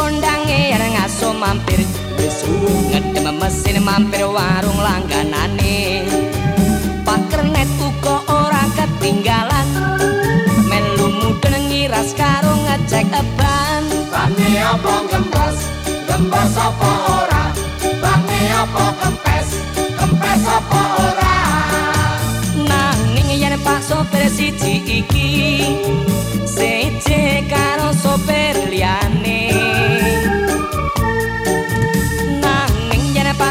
Kondange yang ngaso mampir. Ngedem mesin mampir warung langganane. Pak kernet uga ora ketinggalan. Melu mudun ngiras karo ngecek eban. Bane apa gembos, gembos apa ora? Bane apa kempes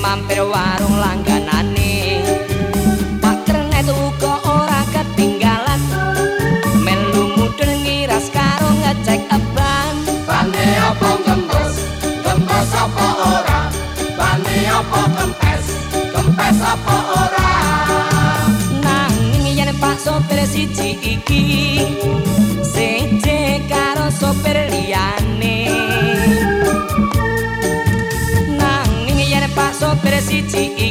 mampir warung langganane. Pak kernet uga ora ketinggalan. Melu mudun ngiras karo ngecek eban. Bane apa gembos, gembos apa ora? Bane apa kempes, kempes apa ora? Nanging yen Pak sopir siji iki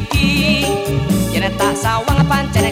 iki Yen tak sawang pancen